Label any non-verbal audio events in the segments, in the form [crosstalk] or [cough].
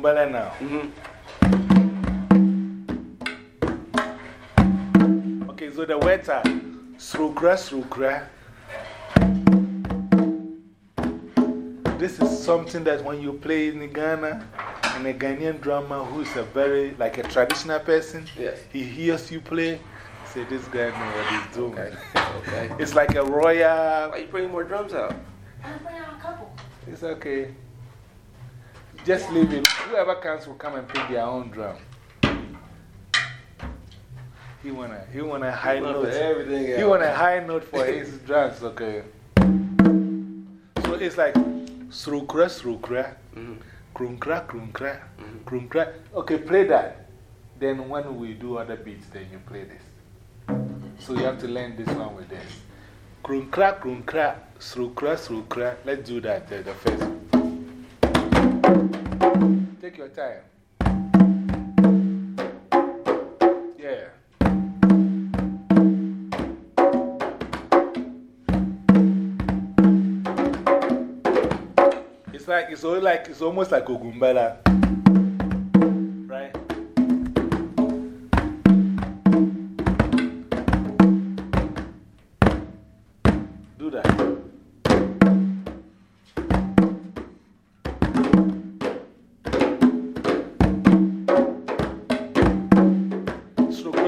playing Ogumbela now. -hmm. Okay, so the words are Srukra, Srukra. This is something that when you play in Ghana, and a Ghanaian drummer who is a very, like a traditional person, yes. he hears you play, say, This guy knows what he's doing. Okay. okay. [laughs] it's like a royal. Why you bringing more drums out? I'm bringing out a couple. It's okay. Just leave it. Whoever comes will come and pick their own drum. He want a, he want a high He note. everything He else. want a high note for [laughs] his drums, okay. So it's like srukra, srukra, -hmm. krunkra, krunkra, -hmm. krunkra. Okay, play that. Then when we do other beats, then you play this. So you have to learn this one with this. Krunkra, krunkra, srukra, srukra. Let's do that, the first. Take your time. Yeah. It's like, it's, like, it's almost like Ogumbala.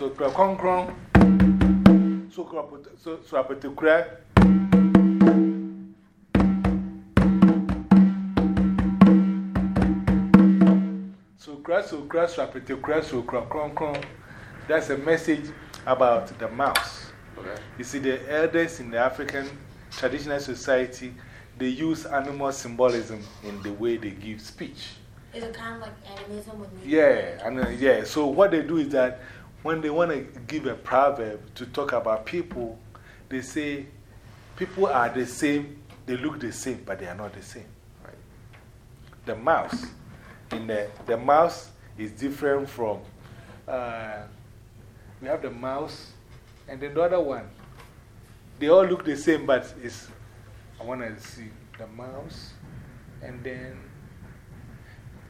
so kra konkron. So kra put so so I put the kra. So kra so kra so I put the kra so kra konkron. That's a message about the mouse. Okay. You see, the elders in the African traditional society, they use animal symbolism in the way they give speech. Is it kind of like animism with music? Yeah, and, uh, yeah. So, what they do is that when they want to give a proverb to talk about people, they say people are the same, they look the same, but they are not the same. Right. The mouse, in the, the mouse is different from, uh, we have the mouse and then the other one. They all look the same, but it's, I want to see the mouse and then,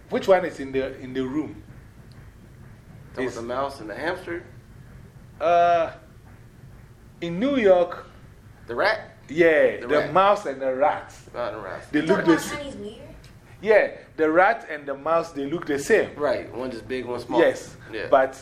which one is in the, in the room? That was the mouse and the hamster? Uh, in New York, The rat? yeah, The the, rat. mouse and the rat. Not the rat. They look the about same. Chinese New Year? Yeah, the rat and the mouse, they look the same. Right. One just big, one small. Yes, Yeah. but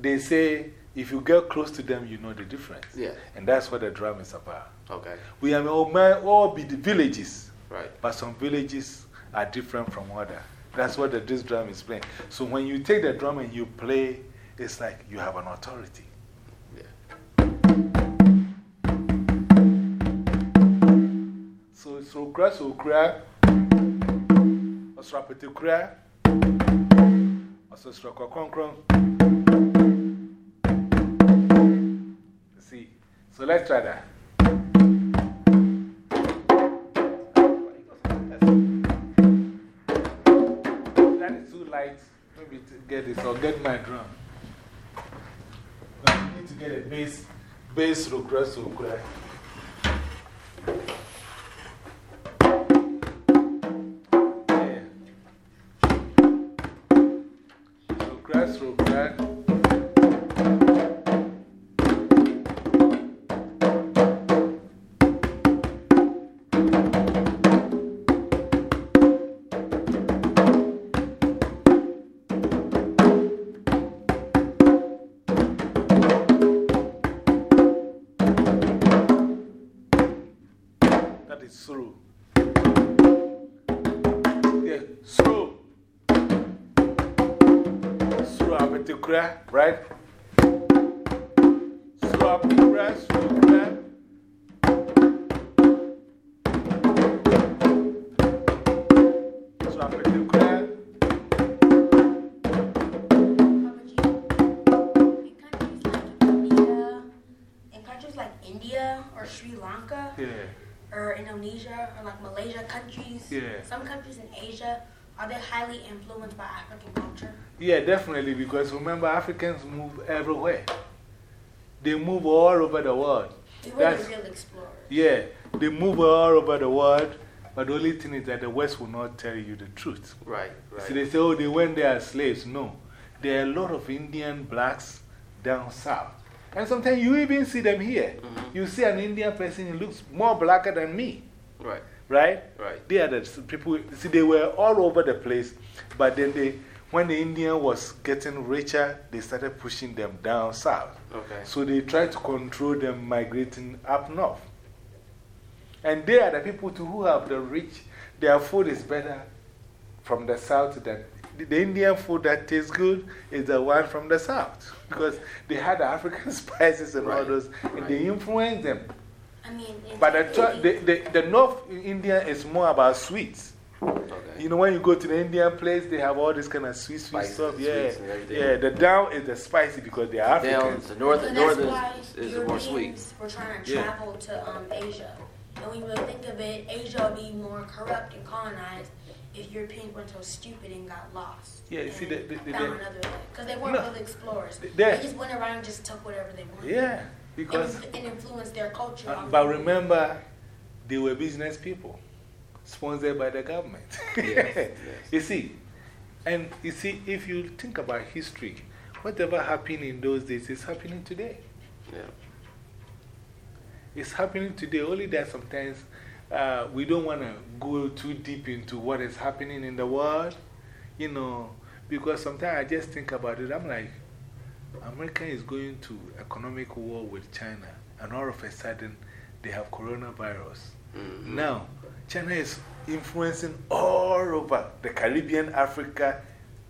they say if you get close to them, you know the difference. Yeah. And that's what the drum is about. Okay. We are all, man, all be the villages, Right. but some villages are different from other. That's what the, this drum is playing. So when you take the drum and you play, it's like you have an authority. So, so so cra, or swapete cra, or so swakwa kron kron. See, so let's try. That get this or get my drum. No, you need to get a bass, bass, sokra. Yeah. Countries in Asia, are they highly influenced by African culture? Yeah, definitely, because remember, Africans move everywhere. They move all over the world. We were That's- the real explorers. Yeah, they move all over the world, but the only thing is that the West will not tell you the truth. Right, right. See, they say, oh, they went there as slaves. No. There are a lot of Indian blacks down south. And sometimes you even see them here. -hmm. You see an Indian person, he looks more blacker than me, Right, right? right. They are the people, see, they were all over the place, but then they, when the Indian was getting richer, they started pushing them down south. Okay. So they tried to control them migrating up north. And they are the people too who have the rich, their food is better from the south than the, Indian food that tastes good is the one from the south because they had the [laughs] African spices and all those, and right. they influenced them. I mean, But the, the, the, the North India is more about sweets. Okay. You know, when you go to the Indian place, they have all this kind of sweet, sweet Spices stuff. Yeah. sweets. Yeah, the down is the spicy because they are Down, Africans. the north, and north that's why is, is more sweet. Europeans were trying to Yeah. travel to um, Asia. And when you really think of it, Asia would be more corrupt and colonized if Europeans weren't so stupid and got lost. Yeah, you see, and the- the- the- found the- another way. Because they weren't No. really explorers. The- They just went around and just took whatever they wanted. Yeah, because. and, and influenced their culture. Uh, but remember, they were business people, sponsored by the government. Yes, [laughs] yes. You see, and you see, if you think about history, whatever happened in those days is happening today. Yeah. It's happening today, only that sometimes uh, we don't want to go too deep into what is happening in the world, you know, because sometimes I just think about it. I'm like, America is going to economic war with China, and all of a sudden they have coronavirus. -hmm. Now, China is influencing all over the Caribbean, Africa.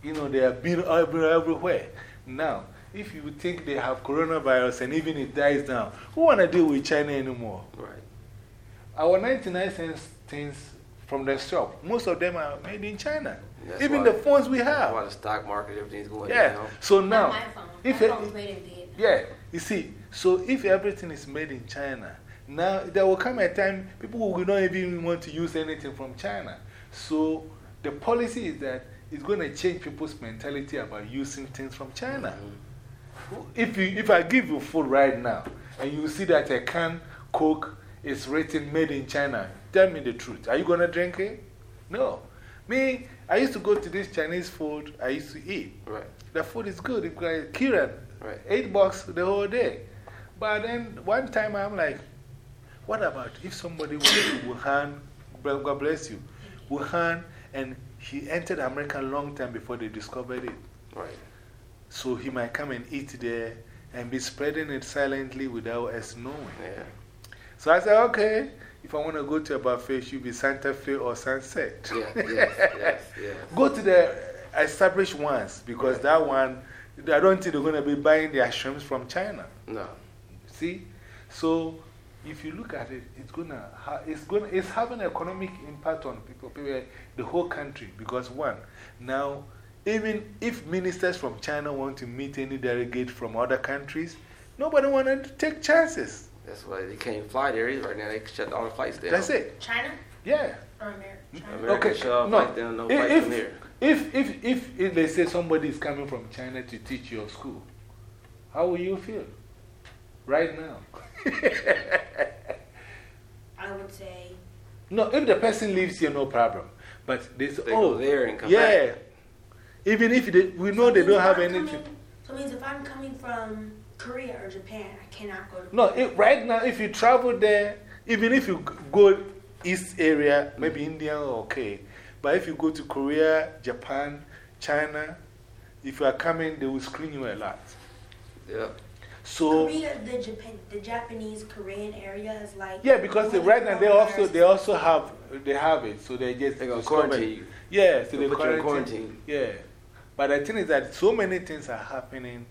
You know, they have been everywhere. Now, if you think they have coronavirus and even it dies down, who want to deal with China anymore? Right. Our 99 cents things from the shop, most of them are made in China. That's even the phones we That's have. why the stock market, everything's going Yeah. down. So now, my phone. if my it- made in yeah, you see, so if everything is made in China, now there will come a time people will not even want to use anything from China. So the policy is that it's going to change people's mentality about using things from China. Mm-hmm. If, you, if I give you food right now and you see that a can Coke is written made in China, tell me the truth. Are you going to drink it? No. Me, I used to go to this Chinese food I used to eat. Right. The food is good. Kiran, Right. eight bucks the whole day. But then one time I'm like, what about if somebody went to Wuhan, God bless you, Wuhan, and he entered America a long time before they discovered it. Right. So he might come and eat there and be spreading it silently without us knowing. Yeah. So I said, okay, if I want to go to a buffet, it should be Santa Fe or Sunset. Yeah, [laughs] yes, yes, yes. Go to the established ones because that one, I don't think they're going to be buying their shrimps from China. No. See? So if you look at it, it's, gonna ha it's, gonna, it's having an economic impact on people, people, the whole country. Because, one, now, even if ministers from China want to meet any delegate from other countries, nobody wanted to take chances. That's why they can't fly there either right now. They shut all the flights down. That's it. China Yeah. or America? China? America Okay, shut all no. flights down, no If- flights from here. If, if, if, if they say somebody is coming from China to teach your school, how will you feel right now? [laughs] I would say no, if the person lives here, no problem. But they say, They oh, go there and come yeah. back. Even if they, we know So they don't have anything. coming- so means if I'm coming from Korea or Japan, I cannot go to No, if, right now, if you travel there, even if you go east area, maybe India, okay. But if you go to Korea, Japan, China, if you are coming, they will screen you a lot. Yeah. So, Korea, the Japan, the Japanese Korean area is like. yeah, because they, right now they also, they also have, they have it. So they just. They're gonna quarantine you. Yeah, so They'll they put you in quarantine. quarantine. Yeah. But the thing is that so many things are happening.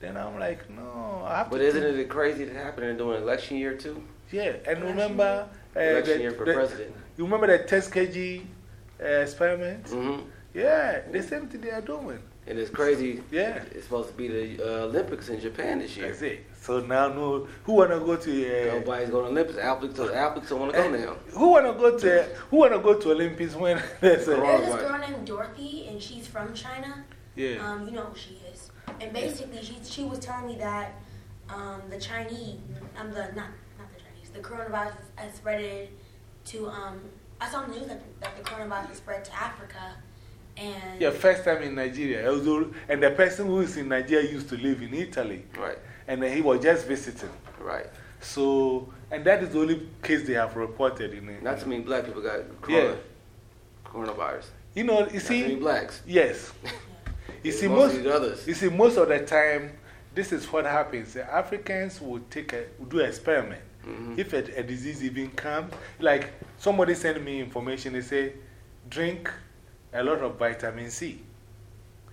Then I'm like, no, I have But to. isn't think- it crazy that happening during election year too? Yeah, and remember. Uh, Election the- year for the- president. You remember the Tuskegee uh, experiment? Mm-hmm. Yeah, the same thing they are doing. And it's crazy. Yeah. It's supposed to be the uh, Olympics in Japan this year. That's it. So now, no, who wanna go to? Uh, Nobody's going to Olympics. Athletes, the athletes don't want to go now. Who wanna go to? Who wanna go to Olympics when [laughs] there's a? There's this girl named Dorothy, and she's from China. Yeah. Um, you know who she is. And basically, she, she was telling me that um, the Chinese, um, the not not the Chinese, the coronavirus has spreaded to. Um, I saw on the news that, that the coronavirus has spread to Africa, and Yeah, first time in Nigeria. Although, and the person who is in Nigeria used to live in Italy, Right, and he was just visiting. right. So, and that is the only case they have reported in it. Not too many black people got corona, coronavirus. You know, you Not too many see, blacks. yes. [laughs] You see, Most most, of the others. you see, most of the time, this is what happens. The Africans will take a, will do experiment. Mhm. If a, a disease even comes, like somebody sent me information, they say, drink a lot of vitamin C.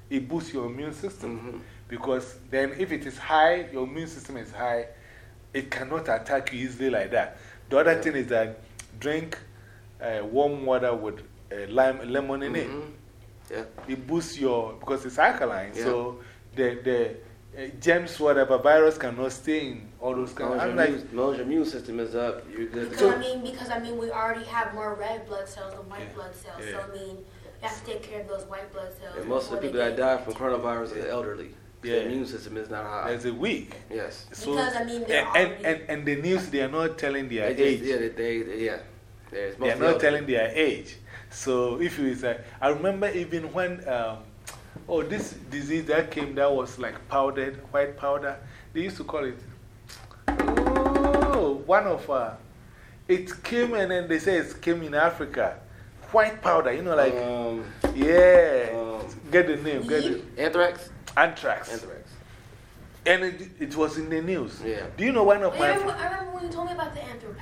It boosts your immune system. Mhm. Because then, if it is high, your immune system is high, it cannot attack you easily like that. The other Yeah. thing is that drink uh, warm water with uh, lime, lemon in it. Yeah. It boosts your, because it's alkaline, Yeah. so the, the uh, germs, whatever, virus cannot stay in all those As kind of. as, I'm your like, immune, as long as your immune system is up, you're good. to because go. I mean, because I mean, we already have more red blood cells than white Yeah. blood cells. So I mean, you have to take care of those white blood cells. And most of the people that die from coronavirus are elderly. Yeah. Their immune system is not high. there's a week. yes. So, Because, I mean, and, and, and, and the news, they are not telling their They age. yeah, they, they, they- yeah. There's They are mostly not elderly. telling their age. So if you say, I remember even when, um, oh, this disease that came that was like powdered, white powder, they used to call it, oh, one of, uh, it came and then they say it came in Africa. White powder, you know, like, Um, yeah, um, get the name, get it. anthrax? Anthrax. Anthrax. And it, it was in the news. Yeah. Do you know one of I my remember, I remember when you told me about the anthrax.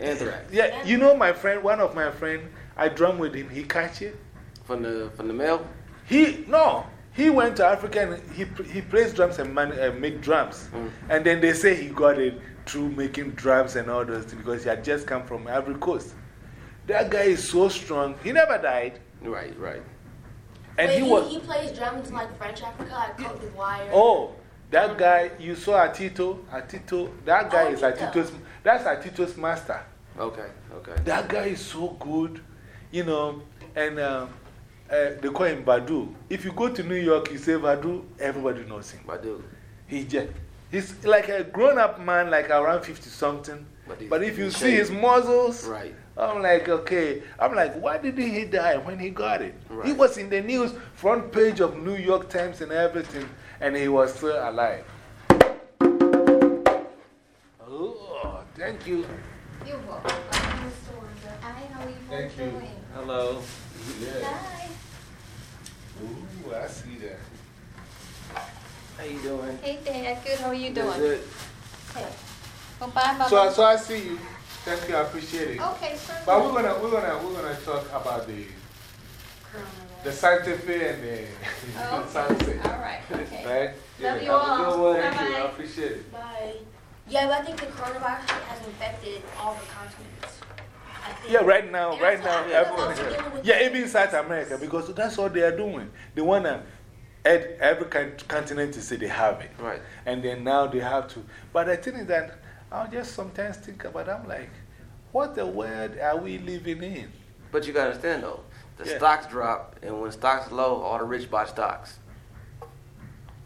Anthrax. Yeah, you know my friend, one of my friend, I drum with him, he catch it. From the, from the mail? He, no, he went to Africa and he, he plays drums and man, uh, make drums. Mm. And then they say he got it through making drums and all those things because he had just come from Ivory Coast. That guy is so strong. He never died. Right, right. And Wait, he he, was. he plays drums in like French Africa, like Cote d'Ivoire. Oh, that guy, you saw Atito. Atito, that guy Oh, is Atito. Atito's, that's Atito's master. Okay, okay. That guy is so good, you know, and um, uh, they call him Badu. If you go to New York, you say Badu, everybody knows him. Badu. He just, he's like a grown up man, like around 50 something. But But if you in see his shape. muscles, Right. I'm like, okay. I'm like, why did he die when he got it? He was in the news, front page of New York Times and everything, and he was still alive. Oh, thank you. You're welcome. Hi, how are you Thank you. Hello. Yeah. Hi. Ooh, I see that. How you doing? Hey, Dad. Good. How are you doing? Good. Hey. Well, bye, Mama. So, so I see you. Thank you, I appreciate it. okay, certainly. But we're gonna, we're gonna, we're gonna talk about the, Coronavirus. the scientific and the [laughs] Oh, science. okay. All right. Okay. [laughs] Right? Love you Have a all. good one. Thank you. I Bye-bye. appreciate it. Bye. Yeah, but I think the coronavirus has infected all the continents. I think. Yeah, right now, And right now, I think that's everyone, also dealing with yeah, even South America, because that's what they are doing. They want to, add every con- continent to say they have it. Right. And then now they have to. But the thing is that I'll just sometimes think about I'm like, what the world are we living in? But you got to understand though, the Yeah. stocks drop, and when stocks low, all the rich buy stocks.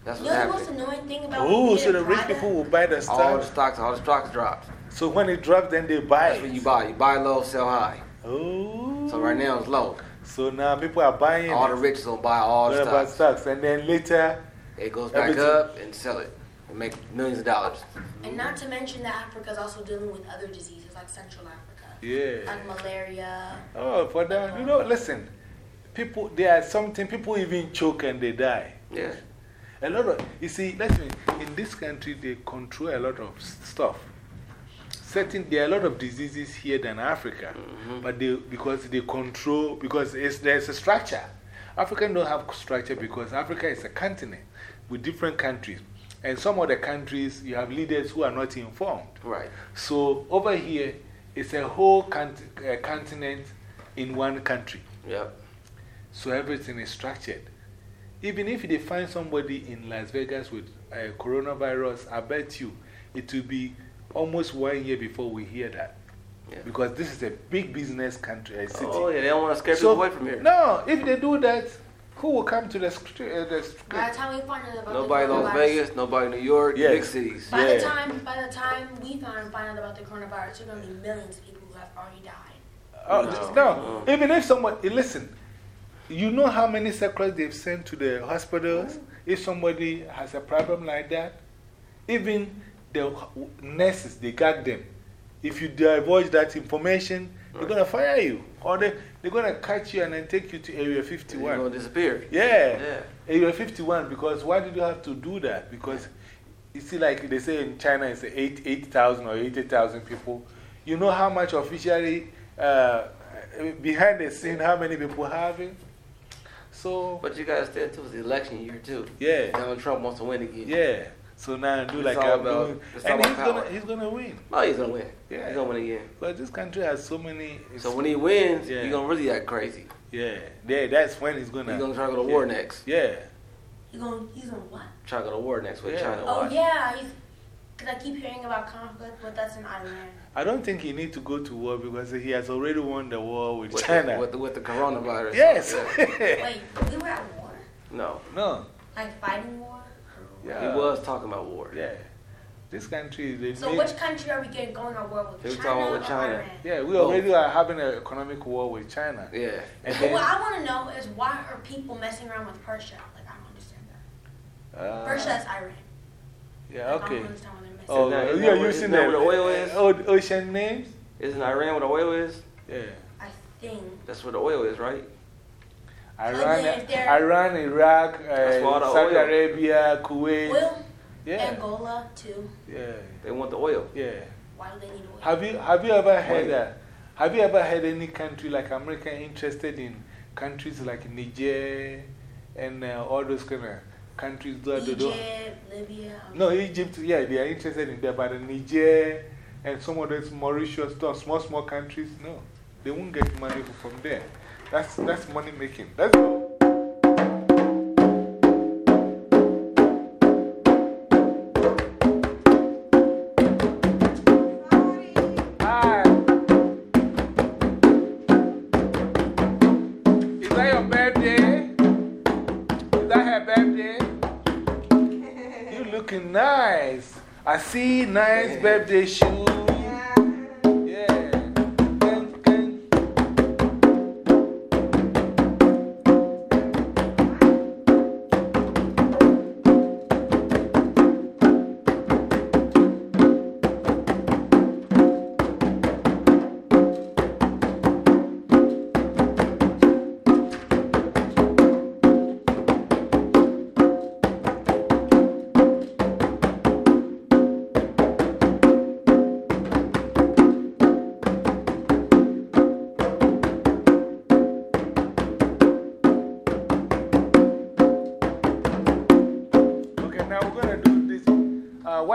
That's You what's know the most happening. annoying thing about Oh, being so the rich people will buy the stocks? All the stocks, all the stocks dropped. So when it drops, then they buy That's it. what you buy. You buy low, sell high. Oh. So right now it's low. So now people are buying All the it. rich gonna buy all What the stocks. stocks? And then later, It goes back Everything- up and sell it and make millions of dollars. And not to mention that Africa is also dealing with other diseases like Central Africa, yeah. like malaria. Oh, for that, you know, listen, people, there are something, people even choke and they die. Yeah. A lot of, you see, listen, in this country, they control a lot of stuff. Certain, there are a lot of diseases here than Africa, -hmm. but they, because they control, because it's, there's a structure. Africa don't have structure because Africa is a continent with different countries. And some of the countries, you have leaders who are not informed. Right. So over here, it's a whole cont uh, continent in one country. Yep. So everything is structured. Even if they find somebody in Las Vegas with uh, coronavirus, I bet you it will be almost one year before we hear that. Yeah. Because this is a big business country, a city. Oh, yeah, they don't want to scare So- people away from here. No, if they do that, who will come to the, str- uh, the str- By the time we find out about Nobody the Las coronavirus, Vegas, nobody in New York, Yes. big cities. By the time, by the time we find, find out about the coronavirus, there are gonna be millions of people who have already died. Oh, No. just- no. No. Even if someone, eh, listen, you know how many circles they've sent to the hospitals? If somebody has a problem like that, even the nurses, they got them. If you divulge that information, they're going to fire you. Or they, they're going to catch you and then take you to Area You're 51. going to disappear. Yeah. Yeah. Area 51, because why did you have to do that? Because you see, like they say in China, it's 8 8,000 or 80,000 people. You know how much officially uh, behind the scene, how many people having? So, But you got to stand to it's the election year, too. yeah, Donald Trump wants to win again. yeah. So now do It's like all I'm about- doing. And he's gonna, power. he's gonna win. Oh, he's going to win. Yeah. He's going to win again. But this country has so many. So when he wins, Yeah. he's going to really act crazy. Yeah, yeah, that's when he's gonna. He's going to try to go to war yeah. next. Yeah. He's gonna, he's gonna what? Try to go to war next with Yeah. China. Oh Watch. yeah, cause I keep hearing about conflict with us in Iran. I don't think he need to go to war because he has already won the war with, With China. The, with, the, with the coronavirus. yes. Yeah. Wait, we were at war? No. no. Like fighting war? Yeah. He was talking about war. Yeah. This country, they So made- which country are we getting going on war with? They were China talking with China. Iran? Yeah, we Both. already are having an economic war with China. Yeah. And then, what I want to know is why are people messing around with Persia? Like I don't understand that. uh, Persia is Iran. yeah, Like, I okay. don't understand why they're messing. Oh, Isn't that- isn't you're that where- using isn't the that where the oil is? old ocean names? Isn't Iran where the oil is? Yeah. I think. That's where the oil is, right? Iran, then if they're- Iran Iraq, That's uh, Saudi oil. Arabia, Kuwait. Oil, yeah. Angola too. Yeah. They want the oil. Yeah. Why do they need oil? Have you, have you ever heard Oil. that? Have you ever had any country like America interested in countries like Niger and uh, all those kind of countries? that they don't- Libya. um, No, Egypt, yeah, they are interested in that, but in Niger and some of those Mauritius, those small, small countries, no. They won't get money from there. That's, that's money making. Let's go. Hi. Is that your birthday? Is that her birthday? You looking nice. I see nice birthday shoes.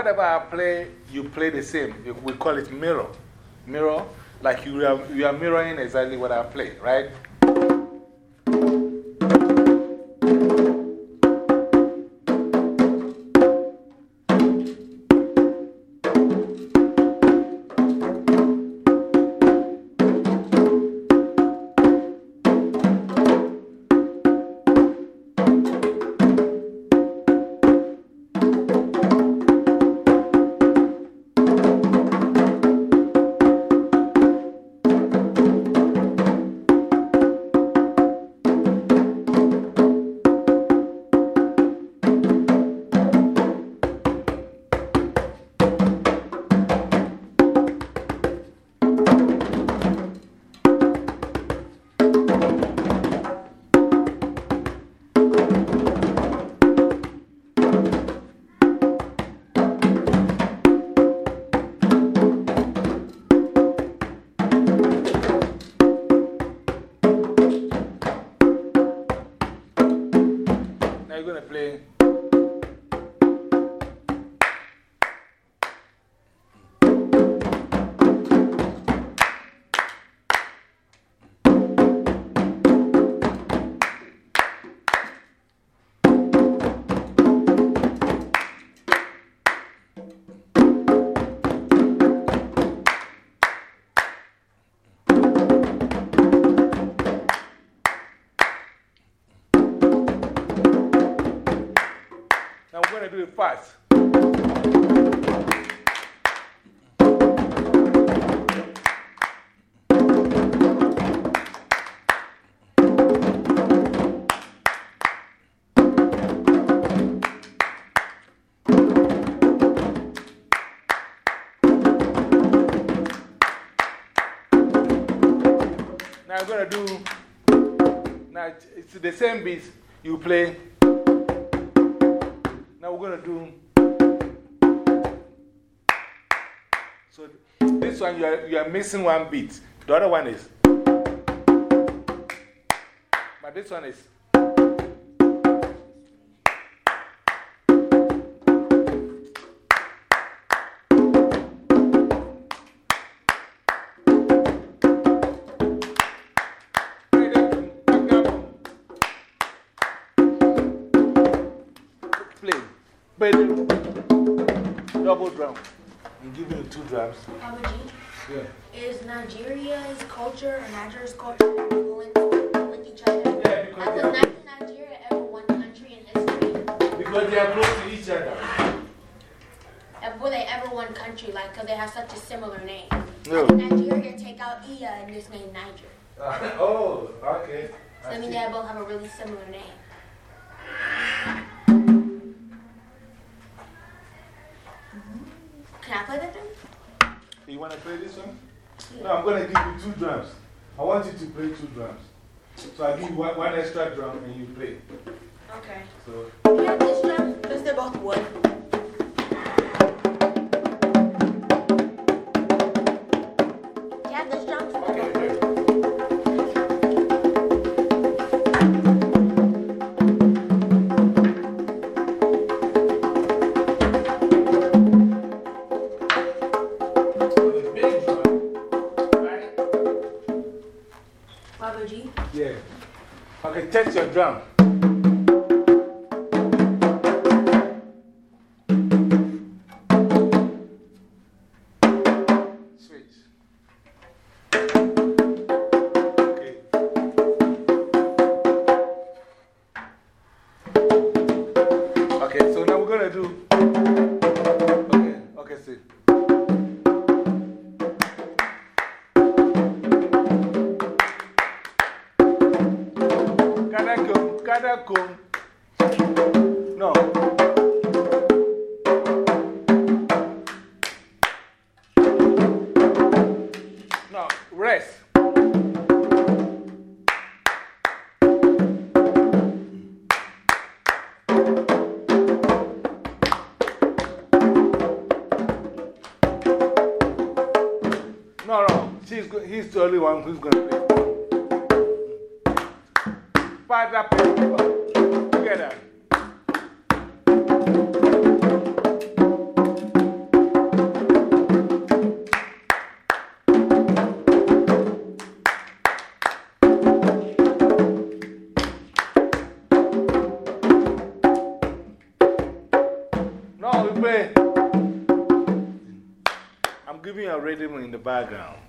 Whatever I play, you play the same. We call it mirror. Mirror, like you are, you are mirroring exactly what I play, right? Fast. Now I'm going to do, now it's- the same beat you play. Now we're to do, so this one you are, you are missing one beat. The other one is, but this one is. Play double drum. I'm giving you two drums. Papa G, Yeah. is Nigeria's culture and Nigeria's culture influenced with each other? Yeah, because Has they are, Ni- Nigeria ever one country in history? because they are close to each other. Uh, Were they ever one country, like, because they have such a similar name? No. Like Nigeria, take out Iya and just name Niger. [laughs] oh, okay. So I mean, they both have a really similar name. Can I play that then? You want to play this one? No, I'm going to give you two drums. I want you to play two drums. So I'll give you one, one extra drum and you play. Okay. So, have this drum? They're both drum. In the background.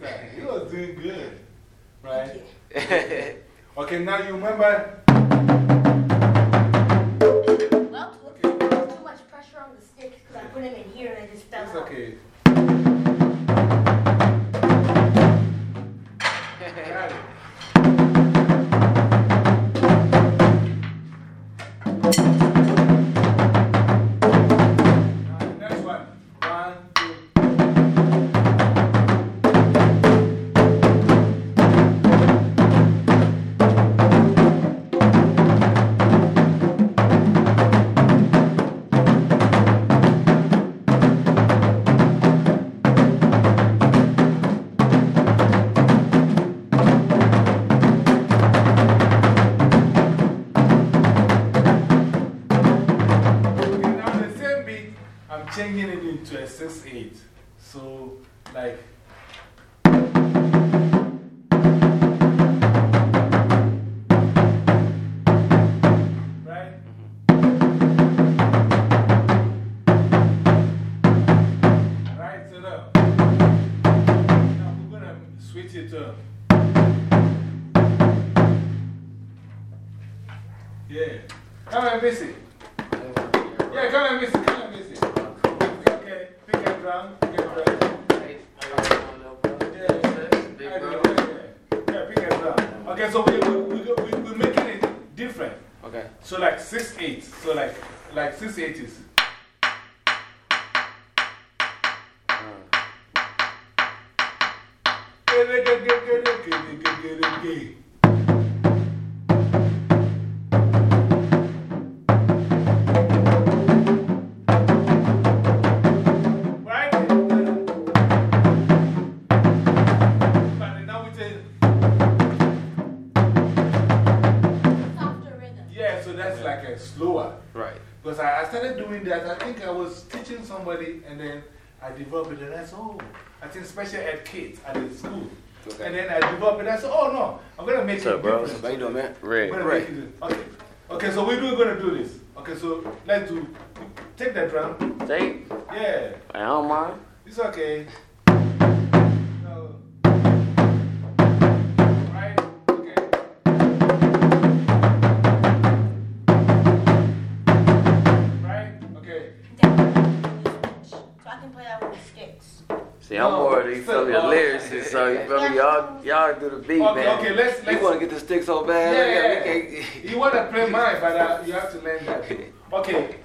Exactly. You are doing good. Right? [laughs] okay, now you remember. Well, okay. too much pressure on the stick because I put him in here and I just fell. Okay. Into a 6 8. So, like. Somebody and then I developed it and I said, oh, I think special ed kids at the school. Okay. And then I developed it, I said, oh no, I'm going to make What's it up, bro? different. How you doing, man? I'm Red. gonna make it- Okay. Okay, so we're going to do this. Okay, so let's do, take that drum. Take. Yeah, I don't mind. it's okay. See, I'm No, more of you so- a oh. lyricist, so you feel me? [laughs] Y'all, y'all do the beat, Okay, man. okay, let's- You let's- want to get the stick so bad? Yeah, we can't. You want to play [laughs] mine, but uh, you have to learn that. [laughs] Okay,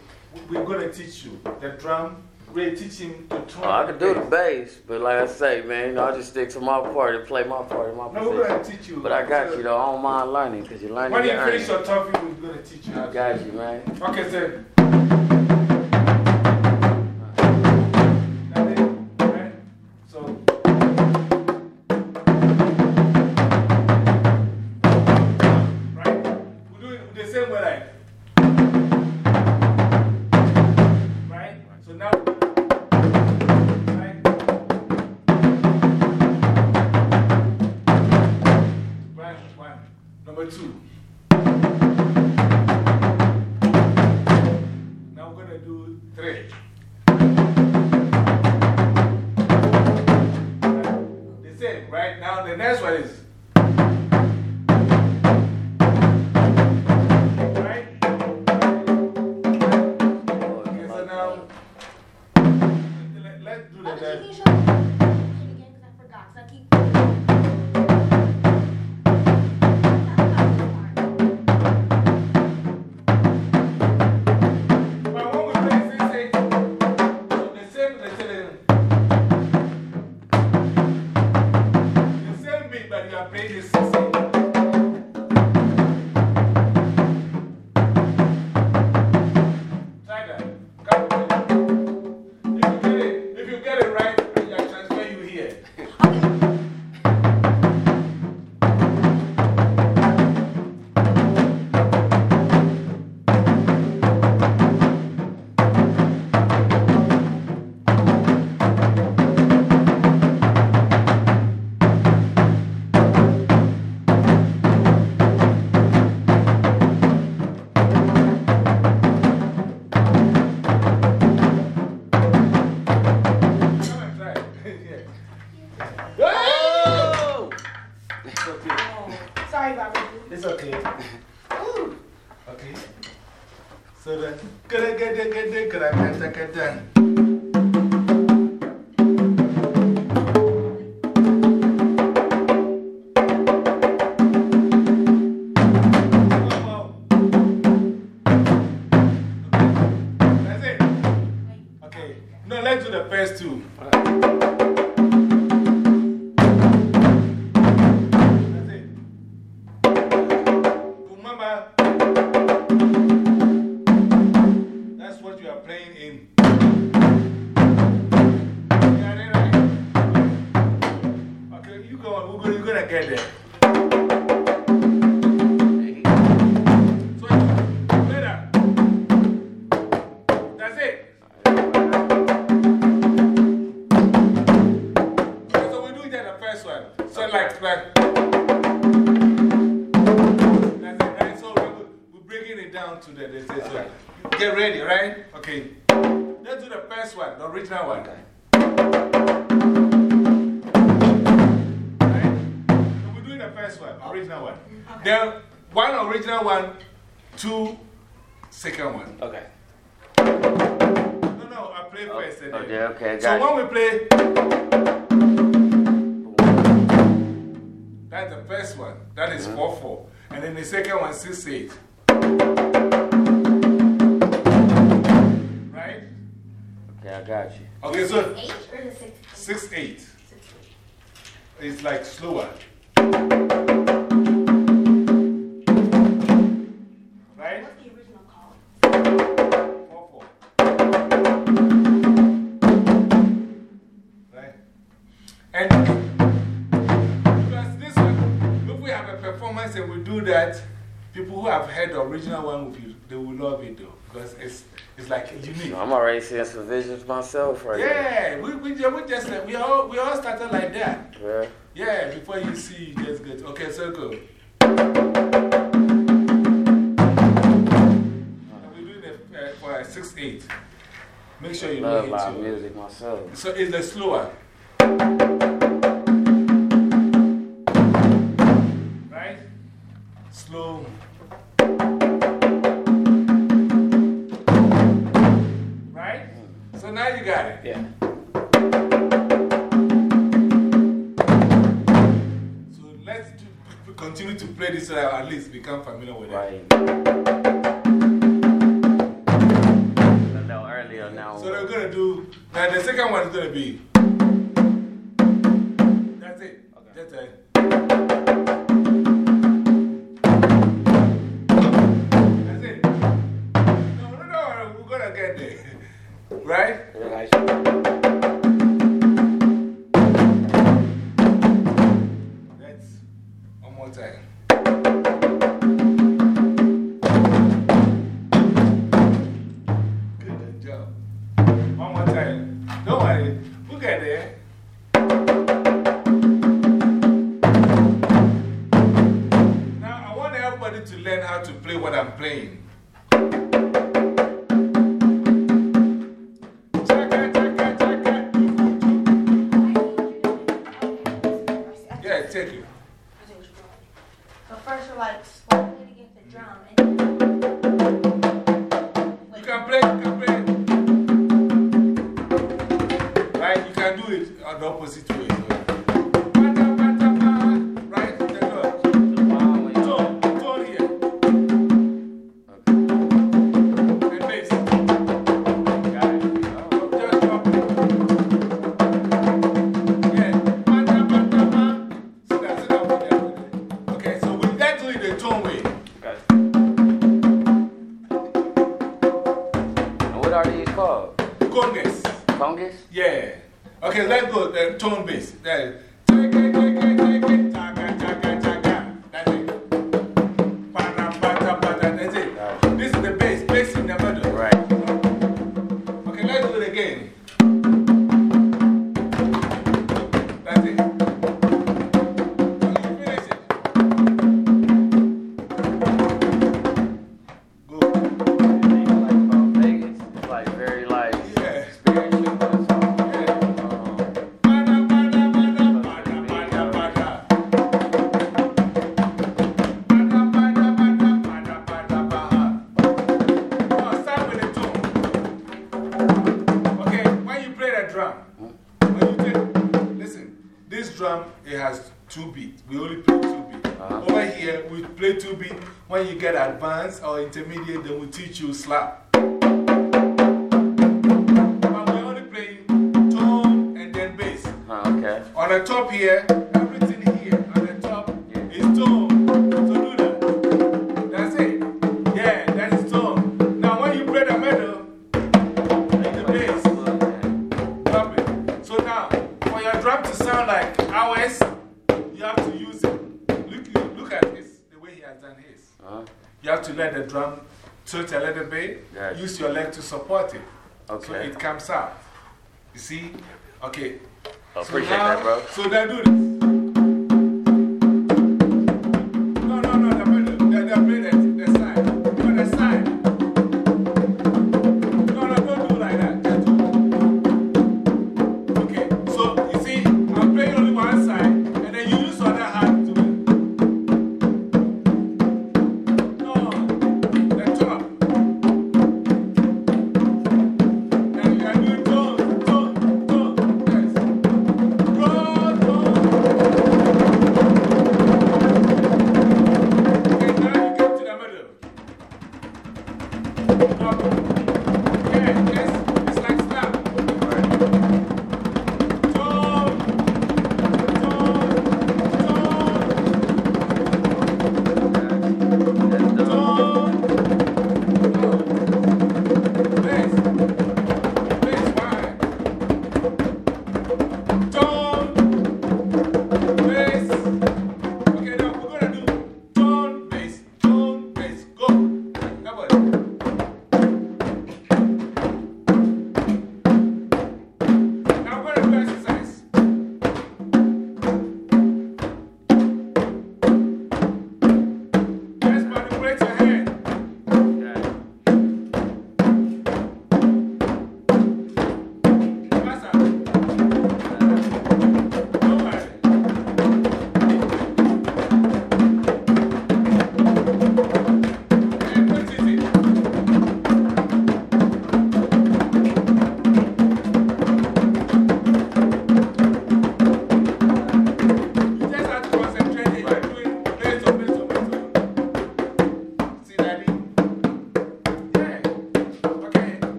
we're going to teach you the drum. We're teaching the tone. Oh, I can do the bass, but like I say, man, you know, I just stick to my part and play my part in my No, we're going to teach you. But I got you, though. I don't mind learning because you're learning. When you finish your topic, we're going to teach you I got you, man. Okay, so. No, let's do the first two. 6 8. Right? Okay, I got you. Okay, so. 6 8 or the 6 8? 6 8. It's like slower. original one will be, they will love it though, because it's, it's like unique. I'm already seeing some visions myself right Yeah, we, we, we, just, we all, we all started like that. Yeah. Yeah, before you see, you just get, okay, so go. We're doing it uh, for 6 8. Make sure you know it. I love music myself. So it's the slower. Slow. got it. Yeah. So let's do, continue to play this so that at least become familiar with right. it. Right. So they're going to do, now the second one is going to be. cela tilt a little bit. Use your leg to support it. Okay. So it comes out. You see? Okay. I appreciate so that, bro. So now do this.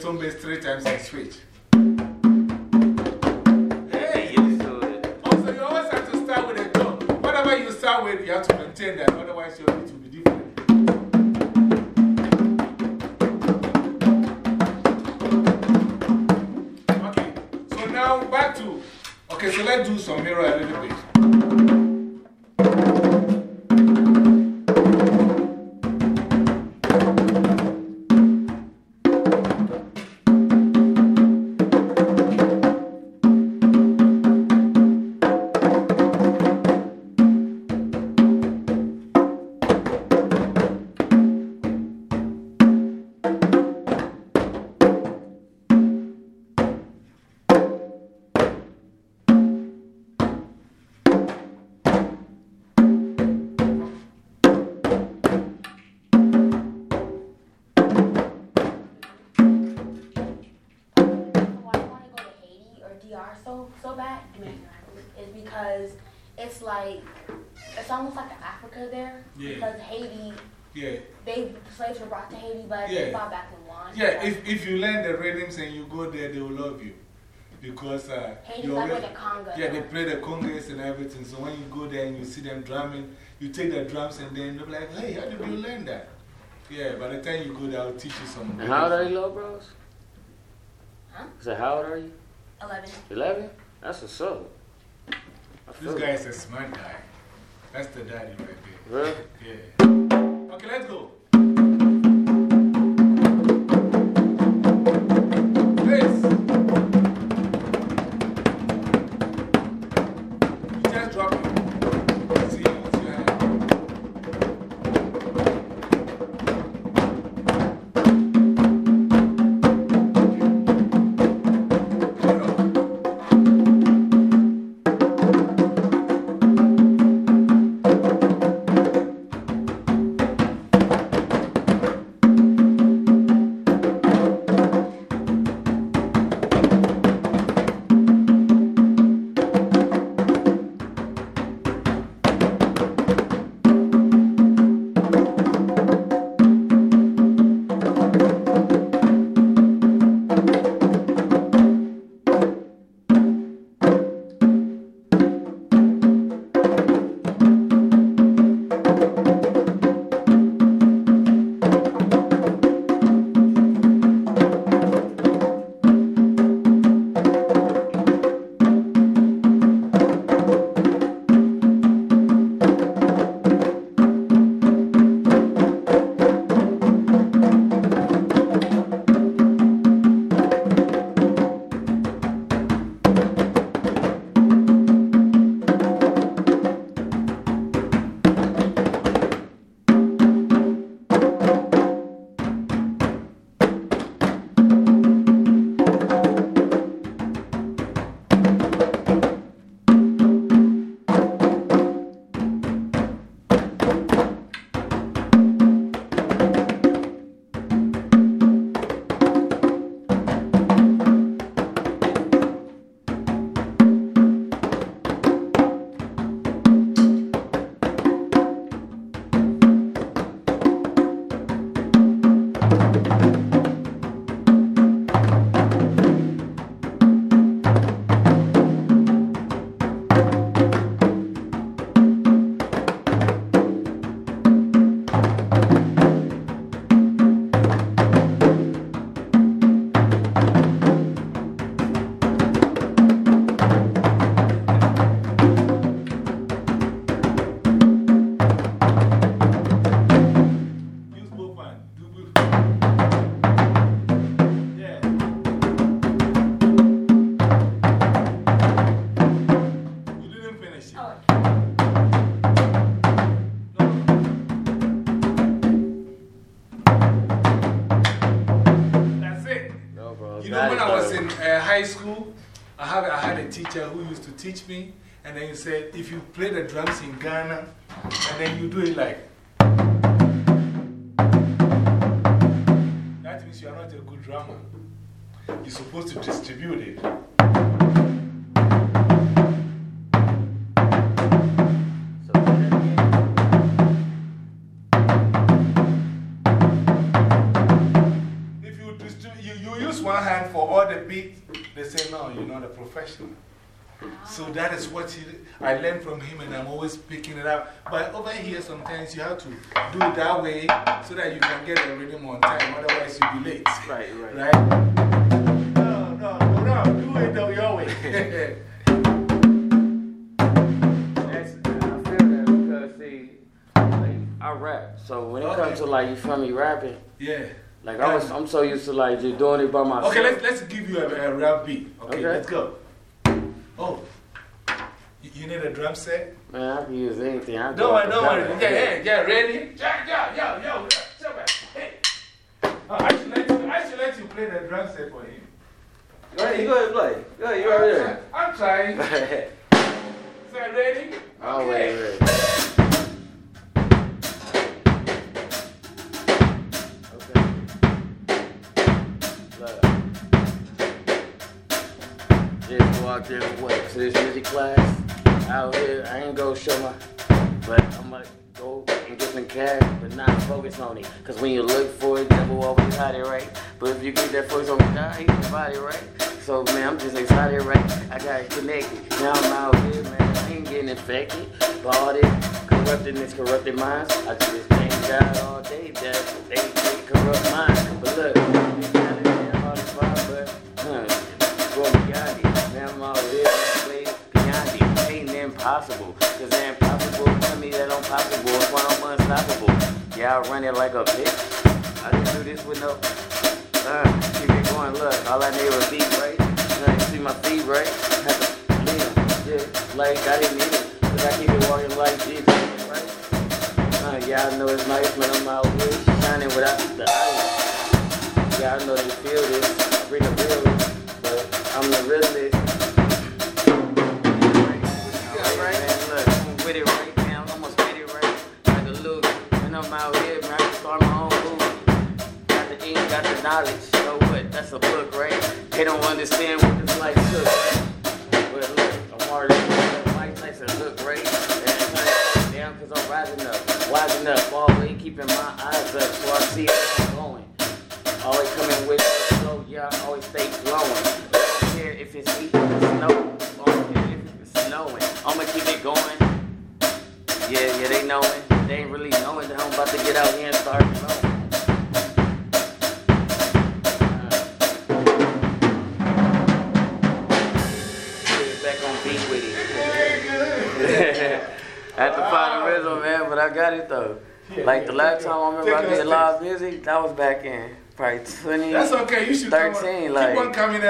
Some bass three times and switch. Like there Yeah. because Haiti Yeah, they slaves were brought to Haiti but Yeah. they fought back and won. yeah if, if you learn the rhythms and you go there, they will love you. Because uh, Haiti's you like already- the conga. Yeah, they play the congas and everything. So when you go there and you see them drumming, you take the drums and then they're like, hey, how did you learn that? Yeah, by the time you go there, I'll teach you some. And how old are you, little bros? Huh? I said, how old are you? Eleven. 11? That's what's up. I This feel guy it. is a smart guy. That's the daddy right Really? Yeah. Okay, let's go. Teach me, and then he said, if you play the drums in Ghana, and then you do it like. That means you are not a good drummer. You're supposed to distribute it. So that is what he, I learned from him and I'm always picking it up. But over here, sometimes you have to do it that way so that you can get the rhythm on time. Otherwise, you'll be late. Right, right. Right? No, no, no, no. Do it the, your way. [laughs] That's, I feel because, see, I rap. So when it Okay. comes to, like, you feel me rapping, yeah. like, I was, I'm so used to, like, just doing it by myself. Okay, let's, let's give you a, a rap beat. Okay, Okay. let's go. Oh, you, you need a drum set? Man, I can use anything. I Don't worry, don't worry. Yeah, Yeah, yeah, yeah, ready? Yeah, yeah, yeah, yeah. yeah. Hey. Oh, I, should let you, I should let you play the drum set for him. Go ahead, you go ahead and play. Go ahead, you right there. I'm trying. [laughs] So, ready? Oh, Okay. wait, wait. Okay. Look. Just walked in what, to this music class out here. I ain't go show my, but I'ma go and get some cash, but not focus on it. Cause when you look for it, devil always hide it, right? But if you get that focus on God, he find it, right? So man, I'm just excited, right? I got it connected. Now I'm out here, man. I ain't getting infected by all this corrupting this corrupted minds. I just thank God all day that they, they corrupt minds. But look, impossible. Cause the impossible to me that impossible. It's why I'm unstoppable. Yeah, I run it like a bitch. I didn't do this with no uh, keep it going, look, all I need was beat, right? You see my feet, right? Have to lean, yeah, like I didn't need it, cause I keep it walking like this, right? Uh, yeah, I know it's nice, man, I'm out here shining without the ice. Yeah, I know they feel this,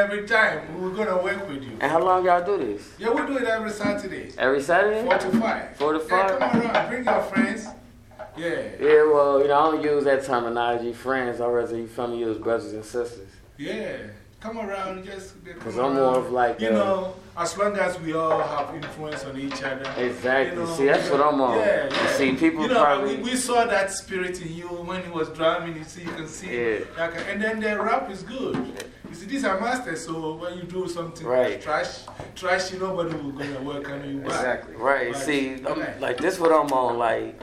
every time. We're going to work with you. And how long y'all do this? Yeah, we do it every Saturday. Every Saturday? 4 to 5. Four to Yeah, five? come around. Bring your friends. Yeah. Yeah, well, you know, I don't use that terminology, friends. I'd rather you feel me use brothers and sisters. Yeah. Come around. Just Because I'm more of like You a- know, as long as we all have influence on each other. Exactly. you know, See, that's what I'm on. Yeah, You yeah. see, people you know, probably- We, we saw that spirit in you when he was drumming. You see, you can see. Yeah. Like, and then the rap is good. You see, these are masters, so when you do something Right. trash, trashy, nobody will going to work on you. Exactly. Right. Right. See, Okay. like this what I'm on. Like,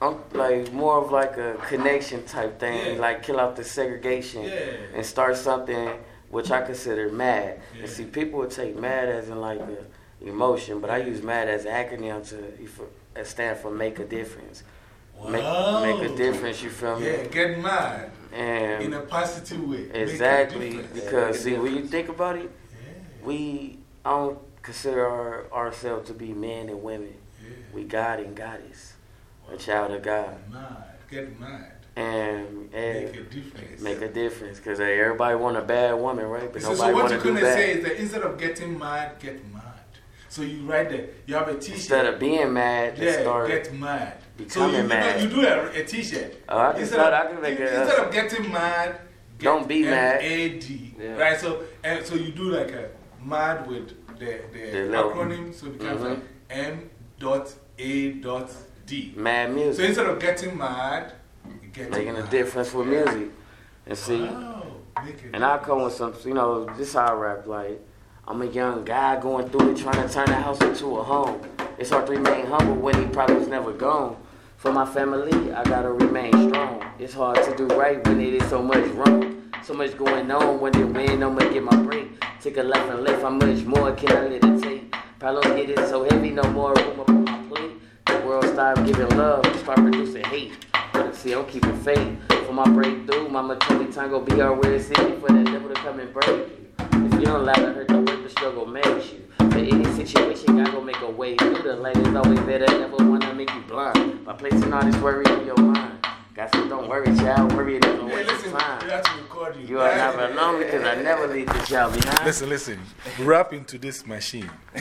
I'm like more of like a connection type thing. Yeah. Like kill out the segregation Yeah. and start something which I consider mad. Yeah. And see, people would take mad as in like a emotion, but I use mad as an acronym to stand for make a difference. Make, make a difference. You feel me? Yeah, get mad And in a positive way. Exactly because see, when you think about it, Yeah, we I don't consider our, ourselves to be men and women. yeah. We God and goddess, a child of God, Mad. Get mad. And, and Make a difference. make a difference. Because everybody want a bad woman, right? But So, nobody so what you're to say is that instead of getting mad, get mad. So you write that, you have a t shirt. Instead of being mad, yeah, start. get mad. So becoming you, you, mad. Do, you do a, a t shirt. Oh, I can instead start- of, I can make it, Instead of getting mad, get Don't be mad. M-A-D, Yeah. Right? So, and so you do like a mad with the, the, The acronym, so it becomes Mhm. like M dot A dot D. mad music. So instead of getting mad, you get making a difference with music. And see, Wow, and I come with some, you know, this how I rap. Like, I'm a young guy going through it, trying to turn the house into a home. It's hard to remain humble when he probably was never gone. For my family, I gotta remain strong. It's hard to do right when it is so much wrong. So much going on when they win, I'ma get my break. Take a life and live, how much more can I let it take? Problems getting so heavy, no more room up on my plate. The world stop giving love, start producing hate. See, I'm keeping faith. For my breakthrough, mama told me time go be our where it's easy for the devil to come and break you. If you don't allow to hurt, don't work, the struggle makes you. For any situation, God gon' make a way through. The light is always better, never wanna make you blind. By placing all this worry in your mind. God said, don't worry, child, worry it never Hey, waste listen, your time. we have to record you. You are never alone because I never leave the child behind. Listen, listen. Rap into this machine. [laughs]